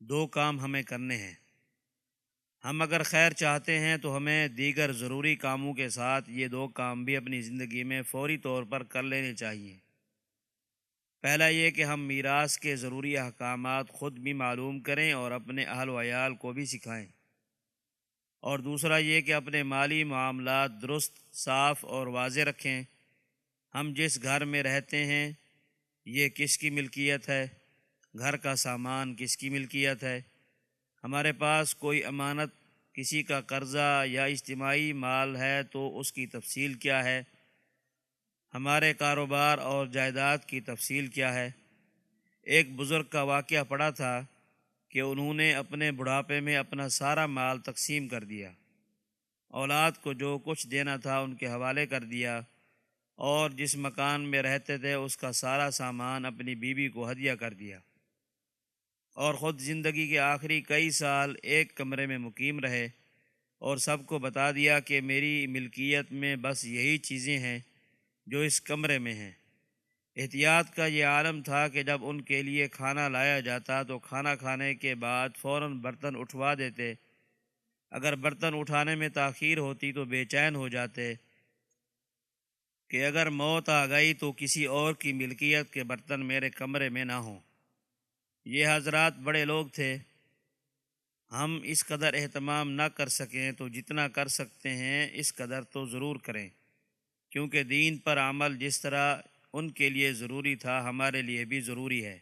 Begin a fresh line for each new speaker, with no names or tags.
دو کام ہمیں کرنے ہیں۔ ہم اگر خیر چاہتے ہیں تو ہمیں دیگر ضروری کاموں کے ساتھ یہ دو کام بھی اپنی زندگی میں فوری طور پر کر لینے چاہیے۔ پہلا یہ کہ ہم میراث کے ضروری احکامات خود بھی معلوم کریں اور اپنے اہل و عیال کو بھی سکھائیں۔ اور دوسرا یہ کہ اپنے مالی معاملات درست، صاف اور واضح رکھیں۔ ہم جس گھر میں رہتے ہیں، یہ کس کی ملکیت ہے؟ گھر کا سامان کس کی ملکیت ہے؟ ہمارے پاس کوئی امانت، کسی کا قرضہ یا اجتماعی مال ہے تو اس کی تفصیل کیا ہے؟ ہمارے کاروبار اور جائیداد کی تفصیل کیا ہے؟ ایک بزرگ کا واقعہ پڑا تھا کہ انہوں نے اپنے بڑھاپے میں اپنا سارا مال تقسیم کر دیا۔ اولاد کو جو کچھ دینا تھا ان کے حوالے کر دیا اور جس مکان میں رہتے تھے اس کا سارا سامان اپنی بیوی کو ہدیہ کر دیا۔ اور خود زندگی کے آخری کئی سال ایک کمرے میں مقیم رہے اور سب کو بتا دیا کہ میری ملکیت میں بس یہی چیزیں ہیں جو اس کمرے میں ہیں۔ احتیاط کا یہ عالم تھا کہ جب ان کے لیے کھانا لایا جاتا تو کھانا کھانے کے بعد فوراً برتن اٹھوا دیتے۔ اگر برتن اٹھانے میں تاخیر ہوتی تو بے چین ہو جاتے۔ کہ اگر موت آ گئی تو کسی اور کی ملکیت کے برتن میرے کمرے میں نہ ہوں۔ یہ حضرات بڑے لوگ تھے۔ ہم اس قدر اہتمام نہ کر سکیں تو جتنا کر سکتے ہیں اس قدر تو ضرور کریں۔ کیونکہ دین پر عمل جس طرح ان کے لیے ضروری تھا، ہمارے لیے بھی ضروری ہے۔